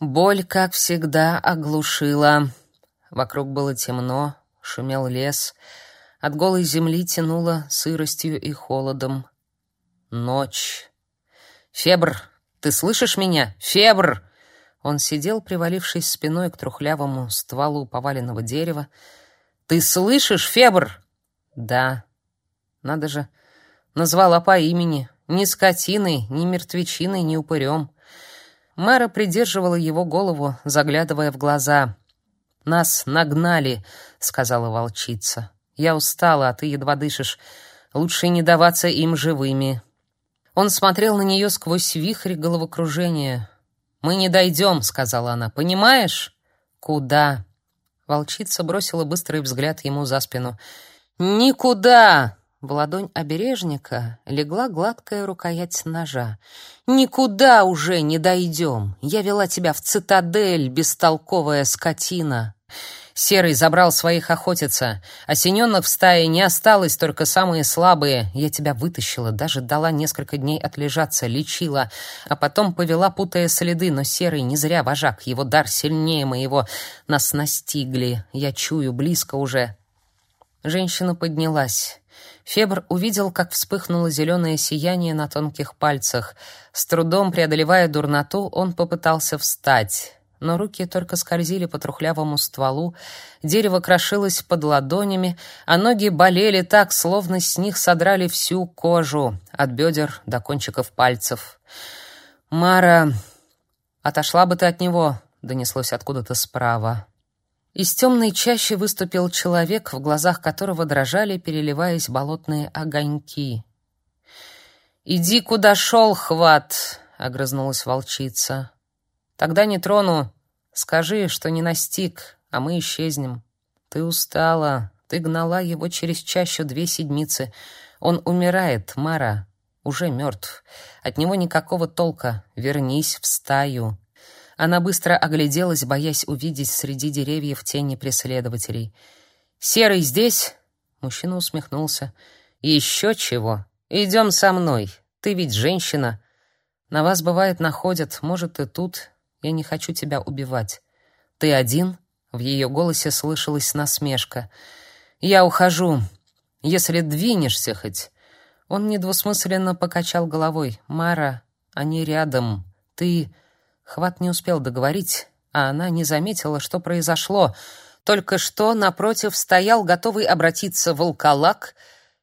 Боль, как всегда, оглушила. Вокруг было темно, шумел лес. От голой земли тянуло сыростью и холодом. Ночь. «Фебр, ты слышишь меня? Фебр!» Он сидел, привалившись спиной к трухлявому стволу поваленного дерева. «Ты слышишь, Фебр?» «Да». «Надо же, назвала по имени. Ни скотиной, ни мертвечиной, ни упырем». Мэра придерживала его голову, заглядывая в глаза. «Нас нагнали», — сказала волчица. «Я устала, а ты едва дышишь. Лучше не даваться им живыми». Он смотрел на нее сквозь вихрь головокружения. «Мы не дойдем», — сказала она. «Понимаешь?» «Куда?» Волчица бросила быстрый взгляд ему за спину. «Никуда!» В ладонь обережника легла гладкая рукоять ножа. «Никуда уже не дойдем! Я вела тебя в цитадель, бестолковая скотина!» Серый забрал своих охотиться. Осененных в стае не осталось, только самые слабые. Я тебя вытащила, даже дала несколько дней отлежаться, лечила, а потом повела, путая следы, но Серый не зря вожак, его дар сильнее моего. Нас настигли, я чую, близко уже. Женщина поднялась. Фебр увидел, как вспыхнуло зеленое сияние на тонких пальцах. С трудом преодолевая дурноту, он попытался встать но руки только скользили по трухлявому стволу, дерево крошилось под ладонями, а ноги болели так, словно с них содрали всю кожу, от бедер до кончиков пальцев. «Мара, отошла бы ты от него», — донеслось откуда-то справа. Из темной чащи выступил человек, в глазах которого дрожали, переливаясь болотные огоньки. «Иди, куда шел, хват!» — огрызнулась волчица. Тогда не трону. Скажи, что не настиг, а мы исчезнем. Ты устала. Ты гнала его через чащу две седмицы. Он умирает, Мара. Уже мертв. От него никакого толка. Вернись в стаю. Она быстро огляделась, боясь увидеть среди деревьев тени преследователей. «Серый здесь?» Мужчина усмехнулся. «Еще чего? Идем со мной. Ты ведь женщина. На вас, бывает, находят. Может, и тут. Я не хочу тебя убивать. Ты один? В ее голосе слышалась насмешка. Я ухожу. Если двинешься хоть. Он недвусмысленно покачал головой. Мара, они рядом. Ты Хват не успел договорить, а она не заметила, что произошло. Только что напротив стоял готовый обратиться волколак,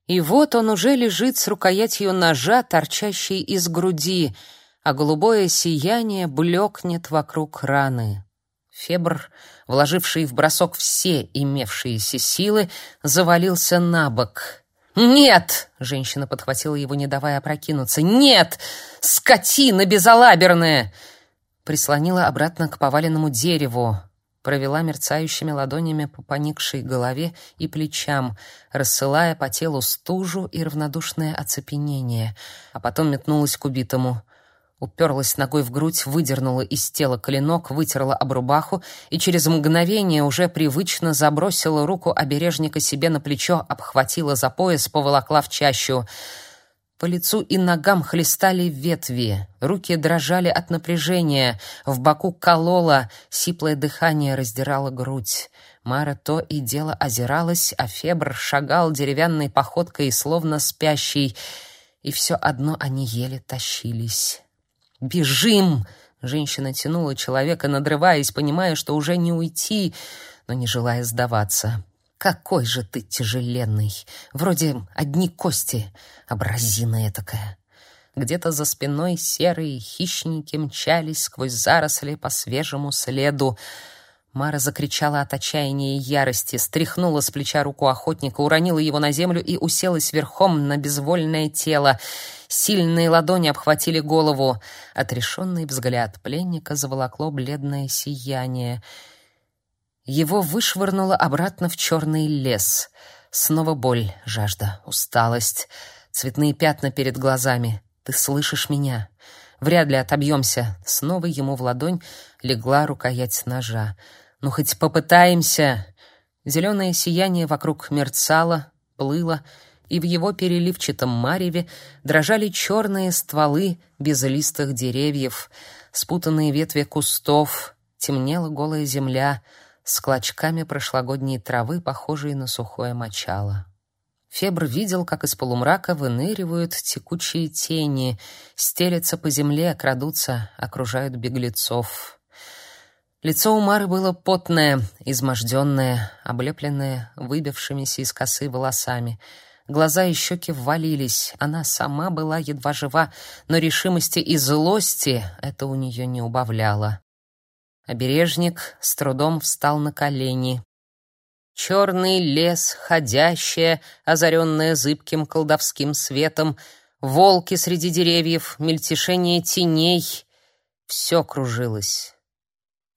и вот он уже лежит с рукоятью ножа, торчащей из груди а голубое сияние блекнет вокруг раны. Фебр, вложивший в бросок все имевшиеся силы, завалился на бок. «Нет!» — женщина подхватила его, не давая опрокинуться. «Нет! Скотина безалаберная!» Прислонила обратно к поваленному дереву, провела мерцающими ладонями по поникшей голове и плечам, рассылая по телу стужу и равнодушное оцепенение, а потом метнулась к убитому — уперлась ногой в грудь, выдернула из тела клинок, вытерла об рубаху и через мгновение уже привычно забросила руку обережника себе на плечо, обхватила за пояс, поволокла в чащу. По лицу и ногам хлестали ветви, руки дрожали от напряжения, в боку кололо, сиплое дыхание раздирало грудь. Мара то и дело озиралась, а Фебр шагал деревянной походкой, словно спящий, и все одно они еле тащились. «Бежим!» Женщина тянула человека, надрываясь, понимая, что уже не уйти, но не желая сдаваться. «Какой же ты тяжеленный! Вроде одни кости, образина такая!» Где-то за спиной серые хищники мчались сквозь заросли по свежему следу. Мара закричала от отчаяния и ярости, стряхнула с плеча руку охотника, уронила его на землю и уселась верхом на безвольное тело. Сильные ладони обхватили голову. Отрешенный взгляд пленника заволокло бледное сияние. Его вышвырнуло обратно в черный лес. Снова боль, жажда, усталость, цветные пятна перед глазами. «Ты слышишь меня?» Вряд ли отобьемся. Снова ему в ладонь легла рукоять ножа. Ну хоть попытаемся. Зеленое сияние вокруг мерцало, плыло, и в его переливчатом мареве дрожали черные стволы безлистых деревьев. спутанные ветви кустов, темнела голая земля с клочками прошлогодней травы, похожей на сухое мочало. Фебр видел, как из полумрака выныривают текучие тени, стелятся по земле, крадутся, окружают беглецов. Лицо у Мары было потное, изможденное, облепленное выбившимися из косы волосами. Глаза и щеки ввалились. Она сама была едва жива, но решимости и злости это у нее не убавляло. Обережник с трудом встал на колени. Черный лес, ходящее, озаренное зыбким колдовским светом, волки среди деревьев, мельтешение теней — все кружилось.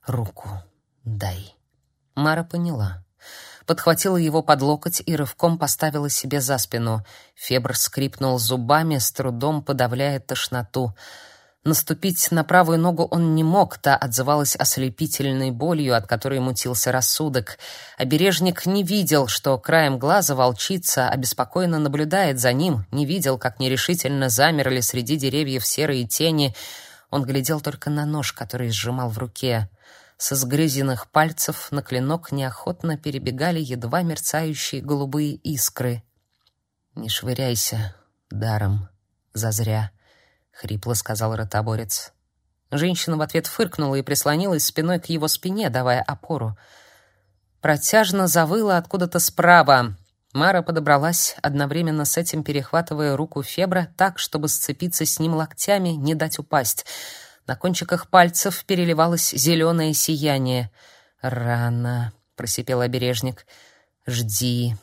«Руку дай». Мара поняла. Подхватила его под локоть и рывком поставила себе за спину. Фебр скрипнул зубами, с трудом подавляя тошноту — Наступить на правую ногу он не мог, та отзывалась ослепительной болью, от которой мутился рассудок. Обережник не видел, что краем глаза волчица обеспокоенно наблюдает за ним, не видел, как нерешительно замерли среди деревьев серые тени. Он глядел только на нож, который сжимал в руке. Со сгрызенных пальцев на клинок неохотно перебегали едва мерцающие голубые искры. «Не швыряйся даром, зазря», хрипло сказал ротоборец. Женщина в ответ фыркнула и прислонилась спиной к его спине, давая опору. Протяжно завыла откуда-то справа. Мара подобралась, одновременно с этим перехватывая руку Фебра так, чтобы сцепиться с ним локтями, не дать упасть. На кончиках пальцев переливалось зеленое сияние. «Рано», — просипел обережник. «Жди».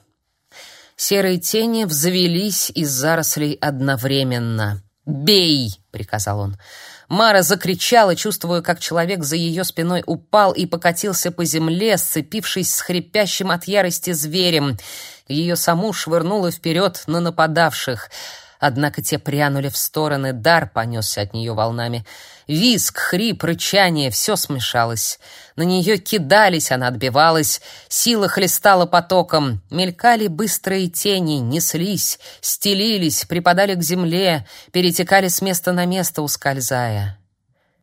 Серые тени взвелись из зарослей одновременно. «Бей!» — приказал он. Мара закричала, чувствуя, как человек за ее спиной упал и покатился по земле, сцепившись с хрипящим от ярости зверем. Ее саму швырнуло вперед на нападавших — Однако те прянули в стороны, дар понесся от нее волнами. Визг, хрип, рычание — все смешалось. На нее кидались, она отбивалась, сила хлестала потоком. Мелькали быстрые тени, неслись, стелились, припадали к земле, перетекали с места на место, ускользая.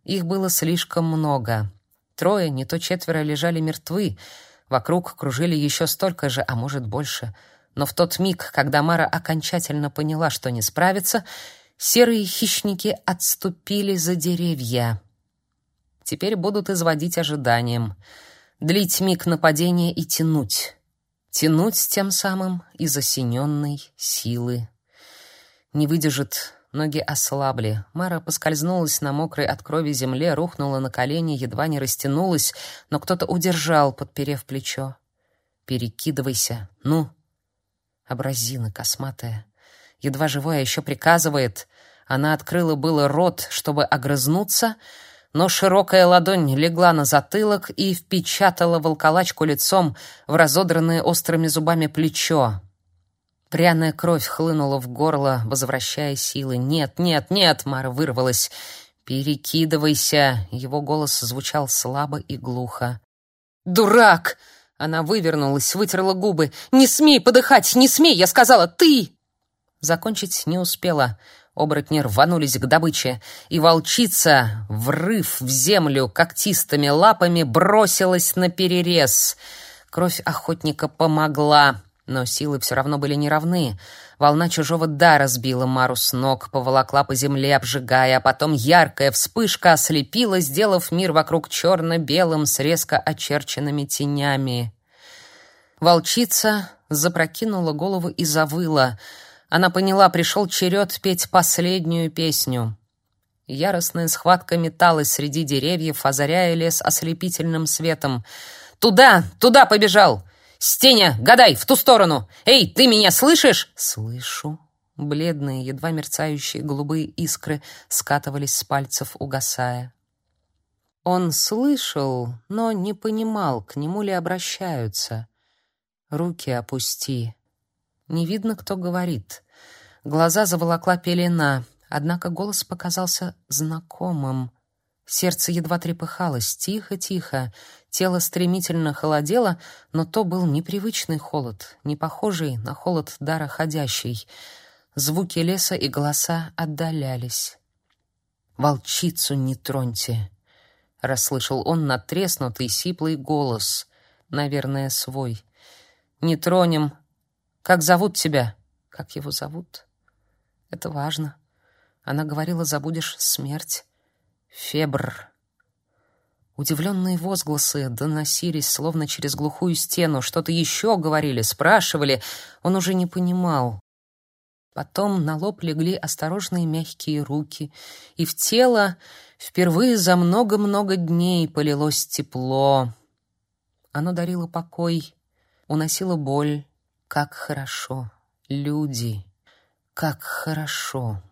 Их было слишком много. Трое, не то четверо, лежали мертвы. Вокруг кружили еще столько же, а может больше — но в тот миг, когда Мара окончательно поняла, что не справится, серые хищники отступили за деревья. Теперь будут изводить ожиданием, длить миг нападения и тянуть. Тянуть тем самым из осененной силы. Не выдержит, ноги ослабли. Мара поскользнулась на мокрой от крови земле, рухнула на колени, едва не растянулась, но кто-то удержал, подперев плечо. «Перекидывайся, ну!» Абразина косматая. Едва живая еще приказывает. Она открыла было рот, чтобы огрызнуться, но широкая ладонь легла на затылок и впечатала волколачку лицом в разодранное острыми зубами плечо. Пряная кровь хлынула в горло, возвращая силы. «Нет, нет, нет!» — Мара вырвалась. «Перекидывайся!» — его голос звучал слабо и глухо. «Дурак!» Она вывернулась, вытерла губы. «Не смей подыхать! Не смей! Я сказала, ты!» Закончить не успела. Оборотни рванулись к добыче, и волчица, врыв в землю когтистыми лапами, бросилась на перерез. Кровь охотника помогла, но силы все равно были неравны. Волна чужого дара сбила Мару с ног, поволокла по земле, обжигая, а потом яркая вспышка ослепила, сделав мир вокруг черно-белым с резко очерченными тенями. Волчица запрокинула голову и завыла. Она поняла, пришел черед петь последнюю песню. Яростная схватка металась среди деревьев, озаряя лес ослепительным светом. «Туда! Туда побежал! «Стеня, гадай, в ту сторону! Эй, ты меня слышишь?» «Слышу». Бледные, едва мерцающие голубые искры скатывались с пальцев, угасая. Он слышал, но не понимал, к нему ли обращаются. «Руки опусти». Не видно, кто говорит. Глаза заволокла пелена, однако голос показался знакомым. Сердце едва трепыхалось, тихо-тихо. Тело стремительно холодело, но то был непривычный холод, не похожий на холод дара ходящий. Звуки леса и голоса отдалялись. волчицу не троньте!» — расслышал он надтреснутый, сиплый голос, наверное, свой. «Не тронем. Как зовут тебя?» «Как его зовут?» «Это важно. Она говорила, забудешь смерть. Фебр». Удивленные возгласы доносились словно через глухую стену, что-то еще говорили, спрашивали. Он уже не понимал. Потом на лоб легли осторожные мягкие руки, и в тело впервые за много-много дней полилось тепло. Оно дарило покой, уносило боль. Как хорошо! Люди! Как хорошо!